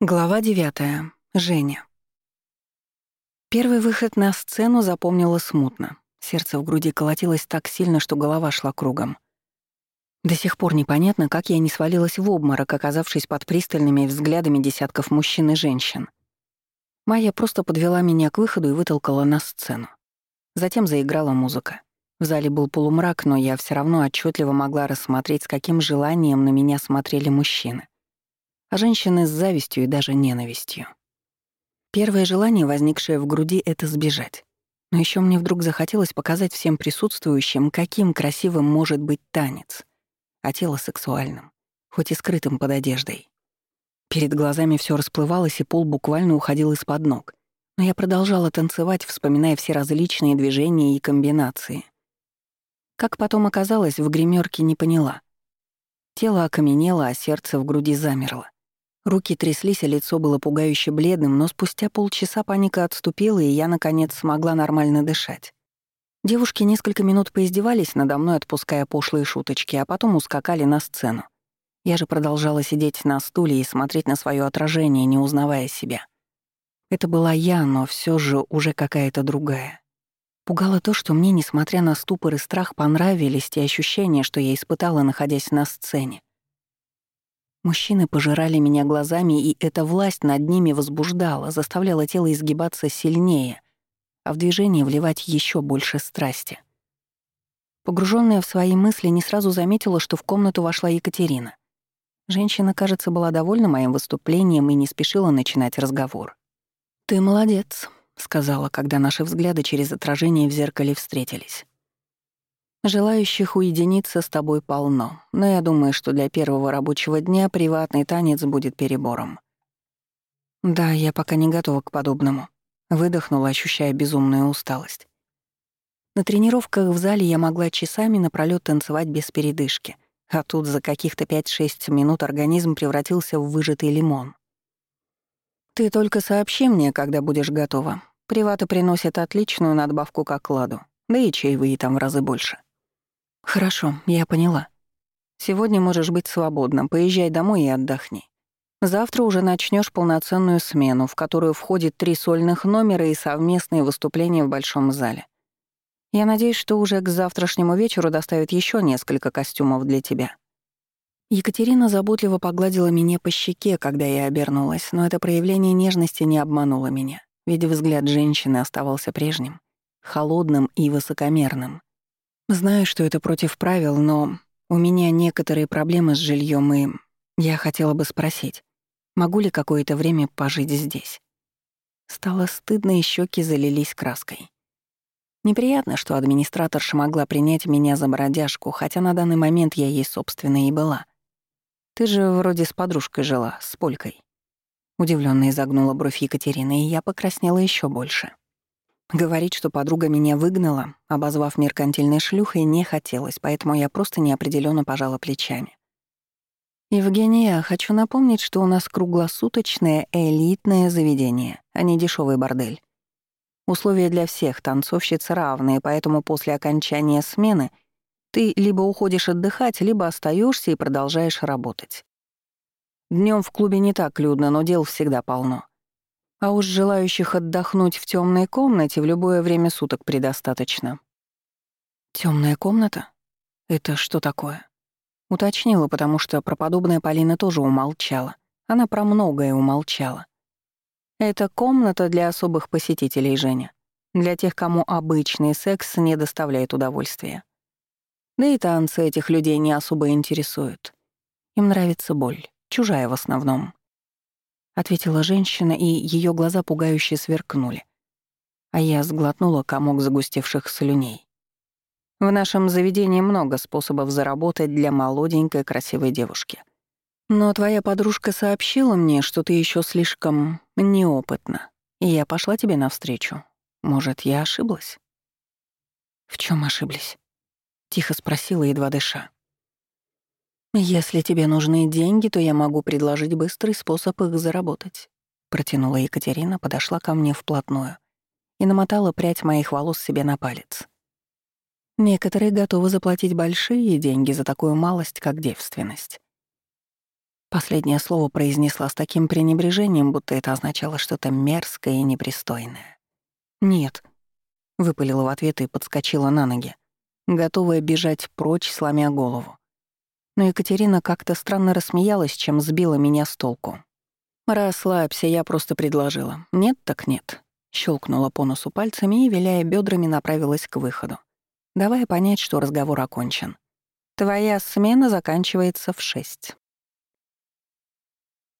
Глава 9. Женя. Первый выход на сцену запомнила смутно. Сердце в груди колотилось так сильно, что голова шла кругом. До сих пор непонятно, как я не свалилась в обморок, оказавшись под пристальными взглядами десятков мужчин и женщин. Майя просто подвела меня к выходу и вытолкала на сцену. Затем заиграла музыка. В зале был полумрак, но я все равно отчетливо могла рассмотреть, с каким желанием на меня смотрели мужчины а женщины с завистью и даже ненавистью. Первое желание, возникшее в груди, — это сбежать. Но еще мне вдруг захотелось показать всем присутствующим, каким красивым может быть танец, а тело сексуальным, хоть и скрытым под одеждой. Перед глазами все расплывалось, и пол буквально уходил из-под ног. Но я продолжала танцевать, вспоминая все различные движения и комбинации. Как потом оказалось, в гримерке не поняла. Тело окаменело, а сердце в груди замерло. Руки тряслись, а лицо было пугающе бледным, но спустя полчаса паника отступила, и я, наконец, смогла нормально дышать. Девушки несколько минут поиздевались надо мной, отпуская пошлые шуточки, а потом ускакали на сцену. Я же продолжала сидеть на стуле и смотреть на свое отражение, не узнавая себя. Это была я, но все же уже какая-то другая. Пугало то, что мне, несмотря на ступор и страх, понравились те ощущения, что я испытала, находясь на сцене. Мужчины пожирали меня глазами, и эта власть над ними возбуждала, заставляла тело изгибаться сильнее, а в движение вливать еще больше страсти. Погруженная в свои мысли, не сразу заметила, что в комнату вошла Екатерина. Женщина, кажется, была довольна моим выступлением и не спешила начинать разговор. «Ты молодец», — сказала, когда наши взгляды через отражение в зеркале встретились. Желающих уединиться с тобой полно, но я думаю, что для первого рабочего дня приватный танец будет перебором. Да, я пока не готова к подобному. Выдохнула, ощущая безумную усталость. На тренировках в зале я могла часами напролёт танцевать без передышки, а тут за каких-то 5-6 минут организм превратился в выжатый лимон. Ты только сообщи мне, когда будешь готова. Приваты приносят отличную надбавку к окладу, да и чаевые там в разы больше. «Хорошо, я поняла. Сегодня можешь быть свободна, поезжай домой и отдохни. Завтра уже начнешь полноценную смену, в которую входит три сольных номера и совместные выступления в большом зале. Я надеюсь, что уже к завтрашнему вечеру доставят еще несколько костюмов для тебя». Екатерина заботливо погладила меня по щеке, когда я обернулась, но это проявление нежности не обмануло меня, ведь взгляд женщины оставался прежним, холодным и высокомерным. Знаю, что это против правил, но у меня некоторые проблемы с жильем, и я хотела бы спросить, могу ли какое-то время пожить здесь? Стало стыдно, и щеки залились краской. Неприятно, что администраторша могла принять меня за бродяжку, хотя на данный момент я ей, собственно, и была. Ты же вроде с подружкой жила, с Полькой. Удивлённо изогнула бровь Екатерины, и я покраснела еще больше. Говорить, что подруга меня выгнала, обозвав меркантильной шлюхой, не хотелось, поэтому я просто неопределенно пожала плечами. «Евгения, хочу напомнить, что у нас круглосуточное элитное заведение, а не дешевый бордель. Условия для всех танцовщиц равные, поэтому после окончания смены ты либо уходишь отдыхать, либо остаешься и продолжаешь работать. Днем в клубе не так людно, но дел всегда полно. А уж желающих отдохнуть в темной комнате в любое время суток предостаточно. Темная комната? Это что такое? Уточнила, потому что про подобное Полина тоже умолчала. Она про многое умолчала. Это комната для особых посетителей, Женя. Для тех, кому обычный секс не доставляет удовольствия. Да и танцы этих людей не особо интересуют. Им нравится боль, чужая в основном ответила женщина, и ее глаза пугающе сверкнули. А я сглотнула комок загустевших слюней. В нашем заведении много способов заработать для молоденькой красивой девушки. Но твоя подружка сообщила мне, что ты еще слишком неопытна, и я пошла тебе навстречу. Может, я ошиблась? В чем ошиблись? Тихо спросила, едва дыша. «Если тебе нужны деньги, то я могу предложить быстрый способ их заработать», — протянула Екатерина, подошла ко мне вплотную и намотала прядь моих волос себе на палец. Некоторые готовы заплатить большие деньги за такую малость, как девственность. Последнее слово произнесла с таким пренебрежением, будто это означало что-то мерзкое и непристойное. «Нет», — выпалила в ответ и подскочила на ноги, готовая бежать прочь, сломя голову. Но Екатерина как-то странно рассмеялась, чем сбила меня с толку. «Расслабься, я просто предложила. Нет так нет». Щелкнула по носу пальцами и, виляя бедрами, направилась к выходу, давая понять, что разговор окончен. «Твоя смена заканчивается в шесть».